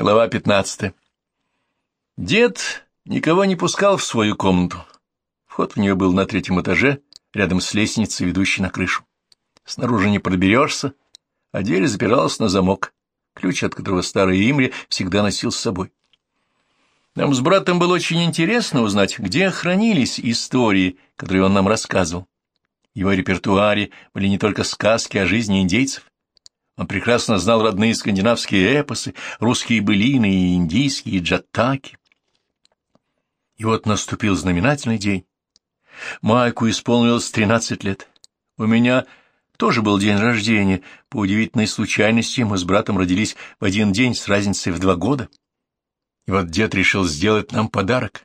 Глава пятнадцатая. Дед никого не пускал в свою комнату. Вход в нее был на третьем этаже, рядом с лестницей, ведущей на крышу. Снаружи не проберешься, а дверь запиралась на замок, ключ от которого старый Имри всегда носил с собой. Нам с братом было очень интересно узнать, где хранились истории, которые он нам рассказывал. В его репертуаре были не только сказки о жизни индейцев, он прекрасно знал родные скандинавские эпосы, русские былины и индийские джаттаки. И вот наступил знаменательный день. Майку исполнилось тринадцать лет. У меня тоже был день рождения. По удивительной случайности мы с братом родились в один день с разницей в два года. И вот дед решил сделать нам подарок,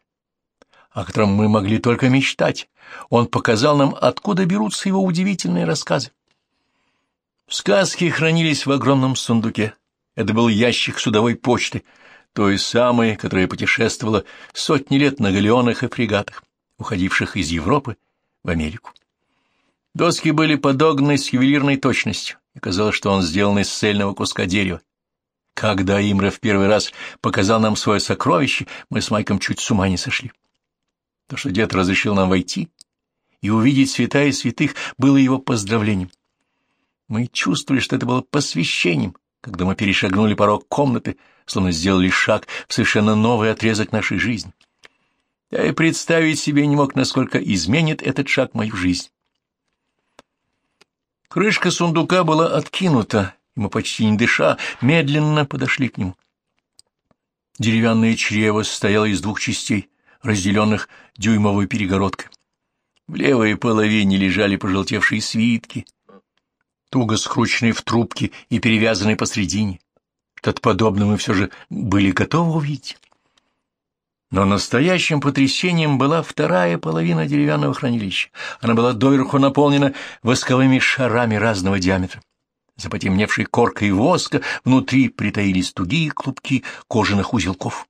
о котором мы могли только мечтать. Он показал нам, откуда берутся его удивительные рассказы. Сказки хранились в огромном сундуке. Это был ящик судовой почты, той самой, которая путешествовала сотни лет на галеонах и фрегатах, уходивших из Европы в Америку. Доски были подогнаны с ювелирной точностью, и казалось, что он сделан из цельного куска дерева. Когда Имра в первый раз показал нам свое сокровище, мы с Майком чуть с ума не сошли. То, что дед разрешил нам войти и увидеть святая святых, было его поздравлением. Мы чувствовали, что это было посвящением, когда мы перешагнули порог комнаты, словно сделали шаг в совершенно новый отрезок нашей жизни. Я и представить себе не мог, насколько изменит этот шаг мою жизнь. Крышка сундука была откинута, и мы почти не дыша, медленно подошли к нему. Деревянное чрево состояло из двух частей, разделенных дюймовой перегородкой. В левой половине лежали пожелтевшие свитки, туго скрученные в трубки и перевязанные посредине. Что-то мы все же были готовы увидеть. Но настоящим потрясением была вторая половина деревянного хранилища. Она была доверху наполнена восковыми шарами разного диаметра. За потемневшей коркой воска внутри притаились тугие клубки кожаных узелков.